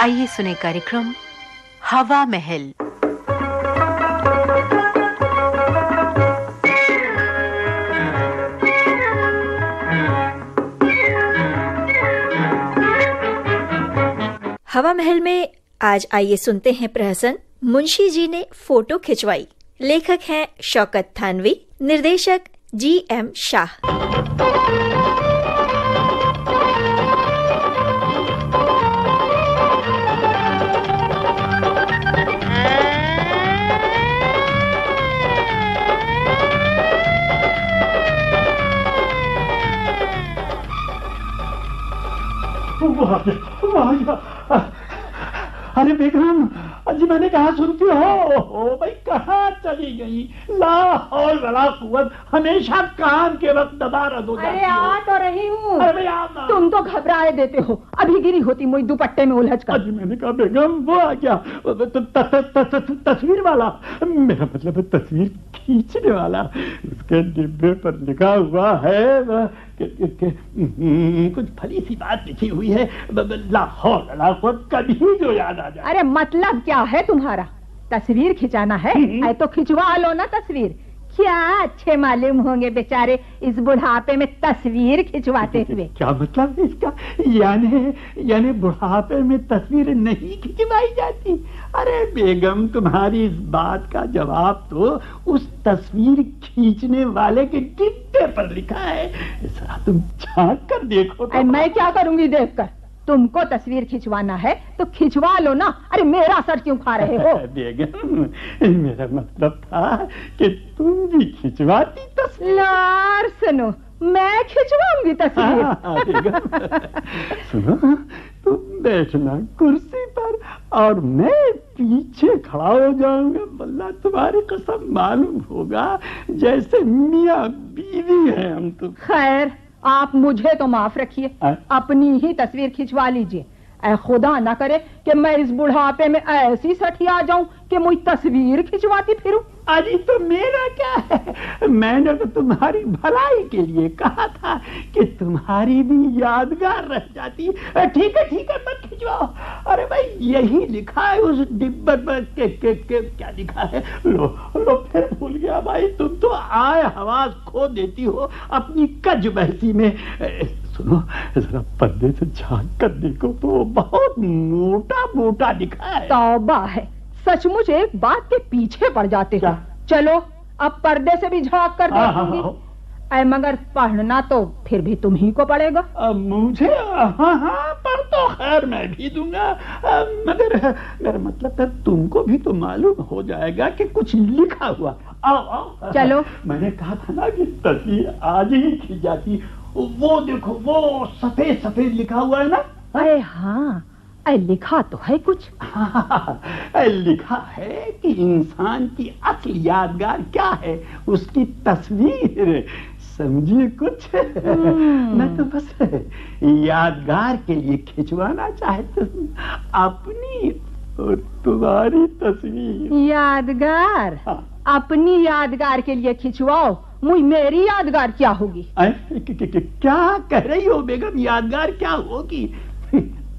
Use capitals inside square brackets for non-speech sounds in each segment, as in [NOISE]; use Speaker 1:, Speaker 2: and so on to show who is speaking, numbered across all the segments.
Speaker 1: आइए सुने कार्यक्रम हवा महल।
Speaker 2: हवा महल में आज आइए सुनते हैं प्रहसन। मुंशी जी ने फ़ोटो खिंचवाई। लेखक हैं शौकत थानवी, निर्देशक जी एम शाह।
Speaker 3: अरे बेगम अजी मैंने कहा सुनती हो ओ भाई कहाँ चली गई? लाहौल वाला कुवत हमेशा काम के वक्त दबारद हो
Speaker 4: अरे आ तो रही हूँ।
Speaker 3: अरे
Speaker 4: तुम तो घबराए देते हो। अभी गिरी होती मुझ दुपट्टे में उलझ कर।
Speaker 3: अजी मैंने कहा बेगम वो आ गया। त- त- त- तस्वीर वाला। मेरा मतलब तस्वीर खींचने वाला। उसके डिब्बे पर लिखा हुआ है कुछ फली सी बात लिखी हुई है। वाला कुवत कभी जो याद आ जाए।
Speaker 4: अरे मतलब क्या है तुम्हारा? तस्वीर खिंचाना है?
Speaker 3: हम्म।
Speaker 4: ऐ तो खिंचवा लो ना तस्वीर। क्या अच्छे मालूम होंगे बेचारे इस बुढ़ापे में तस्वीर खिंचवाते [LAUGHS] हुए।
Speaker 3: क्या मतलब है इसका? यानी यानी बुढ़ापे में तस्वीर नहीं खिंचवाई जाती। अरे बेगम तुम्हारी इस बात का जवाब तो उस तस्वीर खींचने वाले के डिब्बे पर लिखा है जरा तुम झाँक कर देखो तो।
Speaker 4: मैं क्या करूँगी देखकर? तुमको तस्वीर खिंचवाना है तो खिंचवा लो ना। अरे मेरा सर क्यों खा रहे हो? [LAUGHS]
Speaker 3: बेगम मेरा मतलब था कि तुम भी खिंचवाती तस्वीर।
Speaker 4: लार सुनो मैं खिंचवाऊँगी
Speaker 3: हाँ,
Speaker 4: तस्वीर
Speaker 3: बेगम। सुनो तुम बैठना कुर्सी पर और मैं पीछे खड़ा हो जाऊँगा। बल्ला तुम्हारी कसम मालूम होगा जैसे मियाँ बीवी है हम तो।
Speaker 4: खैर आप मुझे तो माफ़ रखिए? अपनी ही तस्वीर खिंचवा लीजिए। ऐ खुदा ना करे कि मैं इस बुढ़ापे में ऐसी सठिया जाऊँ कि मुझ तस्वीर खिंचवाती फिरूं।
Speaker 3: अजी तो मेरा क्या है? मैंने तो तुम्हारी भलाई के लिए कहा था कि तुम्हारी भी यादगार रह जाती। ठीक है ठीक है मत खिंचवाओ। अरे भाई यही लिखा है उस डिब्बे पर। के, के, के, क्या लिखा है? लो लो फिर भूल गया भाई। तुम तो आए हवास खो देती हो अपनी कज बहसी में। सुनो जरा पर्दे से झाँक कर देखो तो वो बहुत मोटा मोटा लिखा है।
Speaker 4: तौबा है। सचमुच एक बात के पीछे पड़ जाते हो। चलो अब पर्दे से भी झाँक कर
Speaker 3: हाँ, हाँ,
Speaker 4: देखूँगी।
Speaker 3: हाँ।
Speaker 4: ऐ मगर पढ़ना तो फिर भी तुम ही को पड़ेगा।
Speaker 3: अब मुझे? हाँ हाँ पर तो खैर मैं भी दूँगा। मगर मेरा मतलब था तुमको भी तो मालूम हो जाएगा कि कुछ लिखा हुआ। आओ आओ।
Speaker 4: चलो।
Speaker 3: मैंने कहा था ना कि तस्वीर आज ही खिल जाती। वो देखो वो सफ़ेद सफ़ेद लिखा हुआ है ना?
Speaker 4: अरे हाँ लिखा तो है कुछ। [LAUGHS]
Speaker 3: हाँ, लिखा है कि इंसान की असल यादगार क्या है उसकी तस्वीर। समझिए कुछ। मैं तो बस यादगार के लिए खिंचवाना चाहती हूँ अपनी और तुम्हारी तस्वीर।
Speaker 4: यादगार?
Speaker 3: हाँ।
Speaker 4: अपनी यादगार के लिए खिंचवाओ? मुझ मेरी यादगार क्या होगी?
Speaker 3: क्या कह रही हो बेगम? यादगार क्या होगी?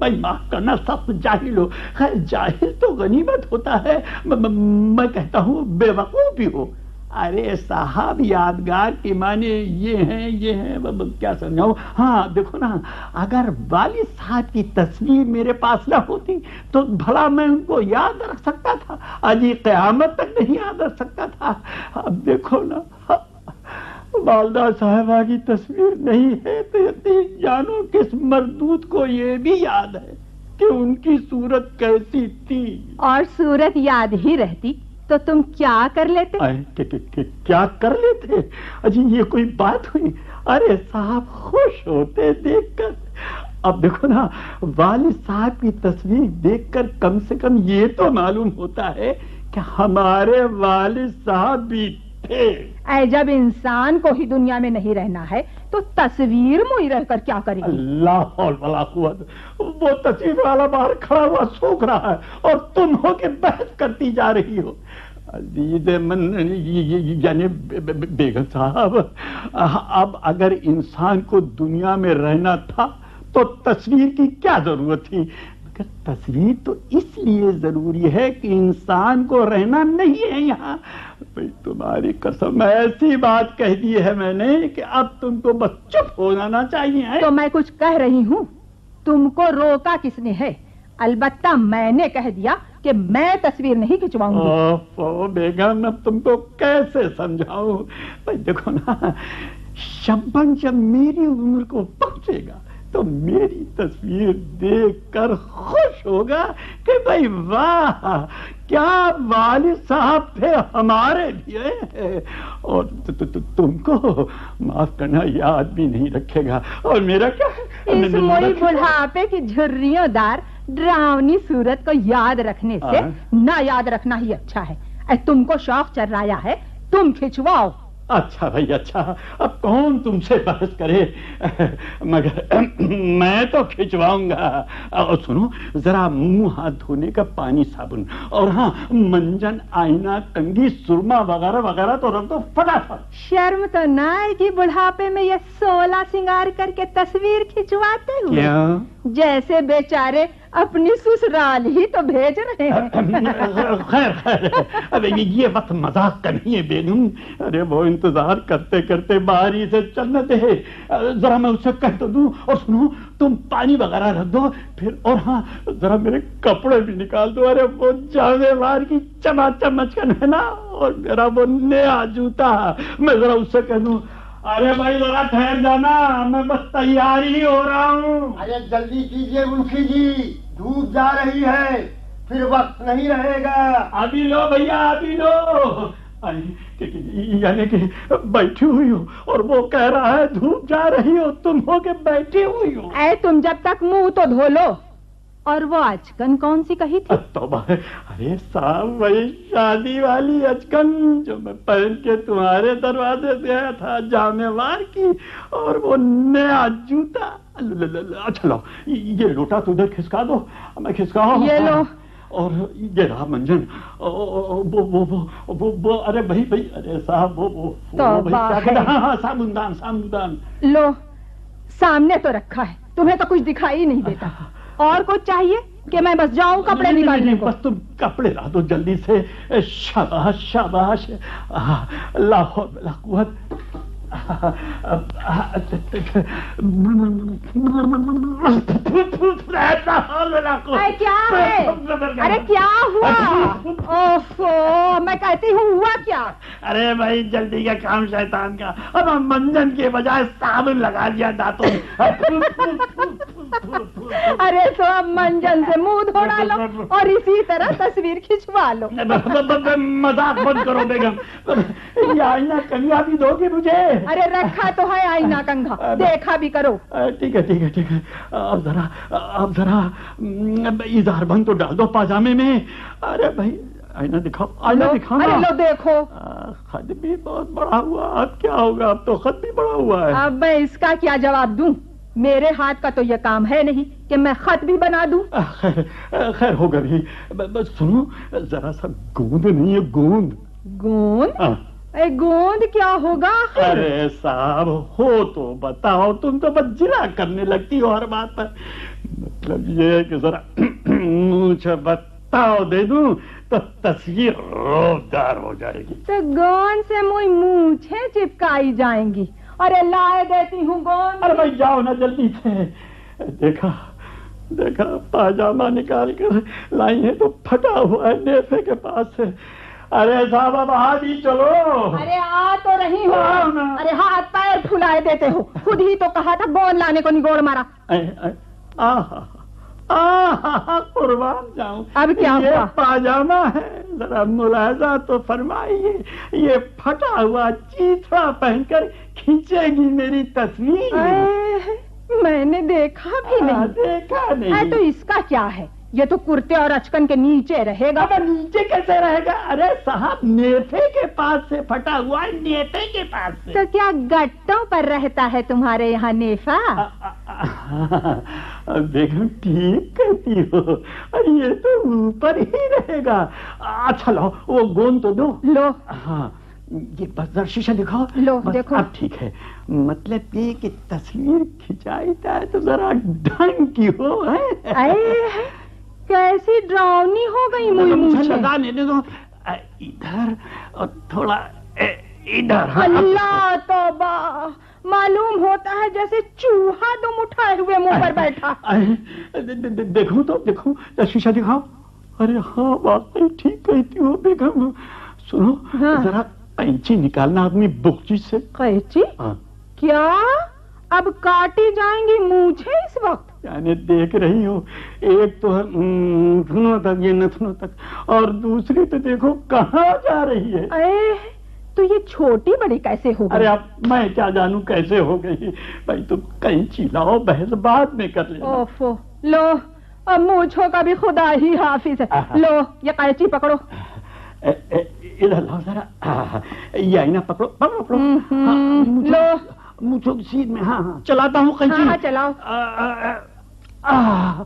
Speaker 3: भाई माफ़ करना सख्त जाहिल हो। खैर जाहिल तो गनीमत होता है। म, म, मैं कहता हूँ बेवकूफ़ भी हो। अरे साहब यादगार के माने ये हैं ये हैं क्या समझाऊं? हाँ देखो ना अगर वालिद साहब की तस्वीर मेरे पास ना होती तो भला मैं उनको याद रख सकता था। अजी कयामत तक नहीं याद रख सकता था। अब देखो ना वालदा साहबा की तस्वीर नहीं है तो यदि जानो किस मरदूत को ये भी याद है कि उनकी सूरत कैसी थी।
Speaker 4: और सूरत याद ही रहती तो तुम क्या कर लेते?
Speaker 3: आए, कि, कि, कि, क्या कर लेते? अजी ये कोई बात हुई? अरे साहब खुश होते देखकर। अब देखो ना वालिद साहब की तस्वीर देखकर कम से कम ये तो मालूम होता है कि हमारे वालिद साहब भी
Speaker 4: जब इंसान को ही दुनिया में नहीं रहना है तो तस्वीर मुई रहकर क्या करेगी?
Speaker 3: अल्लाह वो तस्वीर वाला बाहर खड़ा हुआ सूख रहा है और तुम हो के बहस करती जा रही हो। मन यानी बेगम साहब अब अगर इंसान को दुनिया में रहना था तो तस्वीर की क्या ज़रूरत थी? तस्वीर तो इसलिए ज़रूरी है कि इंसान को रहना नहीं है यहाँ। भाई तुम्हारी कसम ऐसी बात कह दी है मैंने कि अब तुमको बस चुप हो जाना चाहिए है?
Speaker 4: तो मैं कुछ कह रही हूँ। तुमको रोका किसने है? अलबत्ता मैंने कह दिया कि मैं तस्वीर नहीं खिंचवाऊँगी।
Speaker 3: बेगम अब तुमको कैसे समझाऊं? भाई देखो ना शब्बन जब मेरी उम्र को पहुंचेगा। तो मेरी तस्वीर देखकर खुश होगा कि भाई वाह क्या वालिद साहब थे हमारे लिए। और तु, तु, तु, तुमको माफ़ करना याद भी नहीं रखेगा। और मेरा क्या
Speaker 4: इस मोई बुढ़ापे की झुर्रियोंदार डरावनी सूरत को याद रखने से
Speaker 3: हाँ।
Speaker 4: ना याद रखना ही अच्छा है। तुमको शौक चल रहा है तुम खिंचवाओ।
Speaker 3: अच्छा भाई अच्छा। अब कौन तुमसे बहस करे? मगर [CLEARS THROAT] मैं तो खिंचवाऊँगा। और सुनो जरा मुँह हाथ धोने का पानी साबुन। और हाँ मंजन आईना कंघी सुरमा वगैरह वगैरह तो रख दो फटाफट।
Speaker 4: शर्म तो ना आएगी बुढ़ापे में ये सोला सिंगार करके तस्वीर खिंचवाते हुए। जैसे बेचारे अपनी ससुराल ही तो भेज रहे हैं। [LAUGHS]
Speaker 3: खैर खैर। अबे ये वक्त मज़ाक का नहीं है बेगम अरे, वो इंतज़ार करते करते बारी से चलने दे जरा मैं उससे कह तो दूँ, और सुनो, तुम पानी वगैरह रख दो, फिर, और हाँ जरा मेरे कपड़े भी निकाल दो। अरे, वो जावेवार की चमा चमचकन है ना, और मेरा वो नया जूता। मैं जरा उससे कह दूँ अरे भाई जरा ठहर जाना मैं बस तैयार ही हो रहा हूँ।
Speaker 5: अरे जल्दी कीजिए मुंशी जी धूप जा रही है फिर वक्त नहीं रहेगा।
Speaker 3: अभी लो भैया अभी लो। यानी कि बैठी हुई हो और वो कह रहा है धूप जा रही हो तुम हो के बैठी हुई हो।
Speaker 4: ऐ तुम जब तक मुँह तो धो लो। और वो अचकन कौन सी कही थी?
Speaker 3: तौबा अरे साहब वही शादी वाली अचकन जो मैं पहन के तुम्हारे दरवाजे से आया था जामेवार की और वो नया जूता। अच्छा लो ये लोटा तो उधर खिसका दो मैं खिसकाऊं?
Speaker 4: ये लो।
Speaker 3: और ये रहा मंजन वो वो वो वो वो अरे भाई भाई अरे साहब वो वो क्या
Speaker 4: है।
Speaker 3: हाँ? हाँ साबुनदान साबुनदान।
Speaker 4: लो सामने तो रखा है तुम्हें तो कुछ दिखाई नहीं देता। और कुछ चाहिए कि मैं बस जाऊँ कपड़े निकालने
Speaker 3: नहीं,
Speaker 4: को?
Speaker 3: बस तुम कपड़े ला दो जल्दी से। शाबाश शाबाश। लाहौर कुवत
Speaker 4: अरे क्या है? अरे क्या हुआ? ओफो मैं कहती हूँ हुआ क्या?
Speaker 3: अरे भाई जल्दी का काम शैतान का। अब हम मंजन के बजाय साबुन लगा दिया दांतों।
Speaker 4: अरे तो अब मंजन से मुँह धो डालो और इसी तरह तस्वीर खिंचवा लो।
Speaker 3: मज़ाक बंद करो बेगम। ये कन्या भी दोगे मुझे? [LAUGHS]
Speaker 4: अरे रखा तो है आईना कंघा। देखा भी करो।
Speaker 3: ठीक है ठीक है ठीक है। अब जरा अब जरा हम्म, इजहार बंद तो डाल दो पाजामे में। अरे भाई आईना दिखाओ आईना दिखाओ
Speaker 4: अरे लो देखो।
Speaker 3: खत भी बहुत बड़ा हुआ अब क्या होगा? अब तो खत भी बड़ा हुआ है।
Speaker 4: अब मैं इसका क्या जवाब दूँ? मेरे हाथ का तो ये काम है नहीं कि मैं खत भी बना दूँ।
Speaker 3: खैर खैर होगा भी। बस सुनो जरा सा गूंद नहीं है गूंद।
Speaker 4: गोंद?
Speaker 3: हाँ।
Speaker 4: ए गोंद क्या होगा? आखिर?
Speaker 3: अरे साहब हो तो बताओ तुम तो बस जिला करने लगती हो हर बात पर। मतलब ये है कि जरा [CLEARS THROAT] मुझे बताओ दे दूँ तो तस्वीर रोबदार हो जाएगी।
Speaker 4: तो गोंद से मुई मूछे चिपकाई जाएँगी। अरे लाए देती हूँ गोंद।
Speaker 3: अरे भाई जाओ ना जल्दी। से देखा देखा पाजामा निकाल कर लाई है तो फटा हुआ है नेफे के पास से अरे साहब अब हाथ ही चलो।
Speaker 4: अरे आ तो रही हो। अरे हाथ पैर फुलाए देते हो। खुद ही तो कहा था गोंद लाने को निगोड़ मारा।
Speaker 3: कुर्बान जाऊँ।
Speaker 4: अब क्या
Speaker 3: ये
Speaker 4: हुआ?
Speaker 3: पाजामा है जरा मुलाजा तो फरमाइए। ये फटा हुआ चीथड़ा पहनकर खींचेगी मेरी तस्वीर।
Speaker 4: मैंने देखा भी नहीं।
Speaker 3: देखा नहीं।
Speaker 4: तो इसका क्या है? ये तो कुर्ते और अचकन के नीचे रहेगा।
Speaker 3: अब नीचे कैसे रहेगा? अरे साहब नेफे के पास से फटा हुआ है नेफे के पास से।
Speaker 4: तो क्या गट्टों पर रहता है तुम्हारे यहाँ नेफा?
Speaker 3: बेगम ठीक कहती हो। अरे ये तो ऊपर ही रहेगा। अच्छा लो वो गोंद तो दो।
Speaker 4: लो।
Speaker 3: हाँ ये बस जरा शीशा दिखाओ।
Speaker 4: लो, देखो।
Speaker 3: अब ठीक है। मतलब ये कि तस्वीर खिंचाई जाए तो जरा ढंग की हो है।
Speaker 4: कैसी ड्रावनी हो गई मुई
Speaker 3: मुझे लगाने दे दो इधर और थोड़ा इधर हाँ,
Speaker 4: अल्लाह तौबा। मालूम होता है जैसे चूहा तुम उठाए हुए मुँह पर बैठा।
Speaker 3: दे- दे- दे- देखूँ तो देखूँ शीशा दिखाओ। अरे हाँ वाकई ठीक कहती हो बेगम सुनो
Speaker 4: हाँ।
Speaker 3: जरा कैंची निकालना अपनी बुकची से।
Speaker 4: कैंची?
Speaker 3: हाँ।
Speaker 4: क्या? अब काटी जाएँगी मुझे इस वक्त?
Speaker 3: यानी देख रही हो। एक तो है हम्म, तक ये नथनों तक और दूसरी तो देखो कहाँ जा रही है।
Speaker 4: अरे तो ये छोटी बड़ी कैसे हो
Speaker 3: अरे अब मैं क्या जानू कैसे हो गई? भाई तुम कैंची लाओ बहस बाद में कर लेना।
Speaker 4: ओफो लो अब मूछों का भी खुदा ही हाफिज है। लो ये कैची पकड़ो।
Speaker 3: ए, ए, इधर लाओ जरा। ये आईना पकड़ो पकड़ो पकड़ो।
Speaker 4: हम्म,
Speaker 3: हाँ,
Speaker 4: लो।
Speaker 3: मुझे सीध में हाँ हाँ। चलाता हूँ कैंची।
Speaker 4: हाँ, हाँ, चलाओ।
Speaker 3: आ, आ, आ, आ,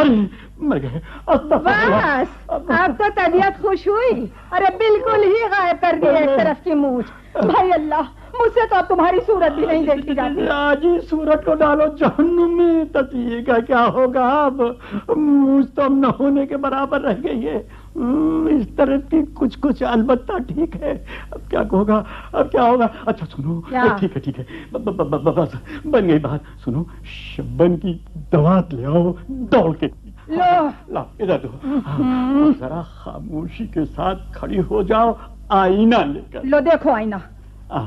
Speaker 3: अरे मर गए।
Speaker 4: बस अब तो तबीयत खुश हुई। अरे बिल्कुल ही गायब कर दी एक तरफ़ की मूछ। भाई अल्लाह मुझसे तो अब तुम्हारी सूरत भी नहीं देखी जाती।
Speaker 3: आज ही सूरत को डालो जहन्नुम में। ततीये का क्या होगा अब? मुझ तो अब न होने के बराबर रह गई है। इस तरह की कुछ कुछ अलबत्ता ठीक है। अब क्या होगा? अब क्या होगा? अच्छा सुनो। ठीक है ठीक है। बस बन गई बात। सुनो शब्बन की दवा ले आओ दौड़ के।
Speaker 4: लो।
Speaker 3: ला इधर दो। हाँ, जरा खामोशी के साथ खड़ी हो जाओ आईना लेकर।
Speaker 4: लो देखो आईना।
Speaker 3: आ,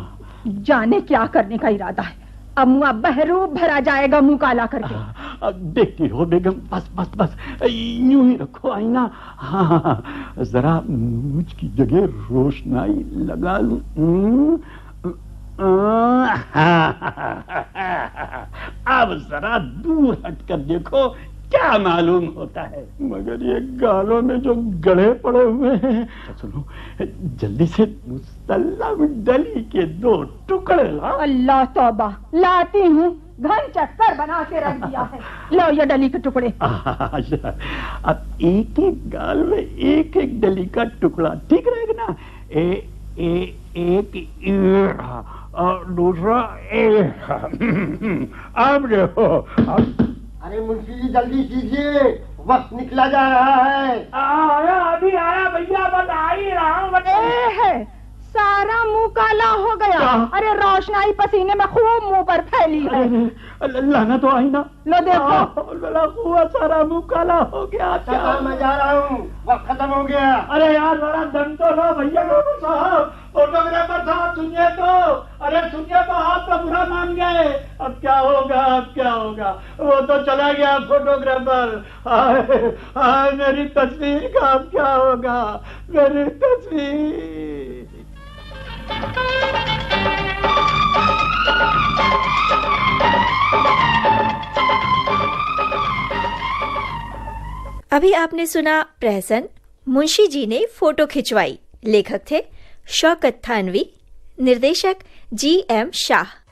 Speaker 4: जाने क्या करने का इरादा है। अब मुआ बहरू भरा जाएगा मुँह काला करके
Speaker 3: अब देखती हो बेगम बस बस बस यूँ ही रखो आईना हाँ हाँ, हाँ जरा मुझ की जगह रोशनाई लगा लू हम्म, अब जरा दूर हट कर देखो क्या मालूम होता है? मगर ये गालों में जो गड़े पड़े हुए हैं सुनो जल्दी से मुसल्लम डली के दो टुकड़े लाओ।
Speaker 4: अल्लाह तौबा लाती हूँ घन चक्कर बना के रख दिया है। [LAUGHS] लो ये डली के टुकड़े। [LAUGHS]
Speaker 3: अच्छा, अब एक एक गाल में एक एक डली का टुकड़ा ठीक रहेगा ना? ए, ए, एक और दूसरा ए [LAUGHS] अब देखो अब
Speaker 5: अरे मुंशी जी जल्दी कीजिए। वक्त निकला जा रहा है।
Speaker 3: आया अभी आया भैया बस आ ही रहा हूँ
Speaker 4: सारा मुँह काला हो गया। अरे रोशनाई पसीने में खूब मुँह पर फैली है।
Speaker 3: लाना तो आई ना
Speaker 4: लो देखो
Speaker 3: बड़ा हुआ सारा मुँह काला हो गया क्या?
Speaker 5: मैं जा रहा हूँ वक्त खत्म हो गया।
Speaker 3: अरे यार बड़ा दम तो लो भैया साहब। फोटोग्राफर साहब सुनिए तो। अरे सुनिए तो आप तो बुरा मान गए। अब क्या होगा अब क्या होगा? वो तो चला गया फोटोग्राफर। हाय हाय मेरी तस्वीर का अब क्या होगा? मेरी तस्वीर।
Speaker 2: अभी आपने सुना प्रहसन। मुंशी जी ने फ़ोटो खिंचवाई। लेखक थे शौकत थानवी। निर्देशक जी एम शाह।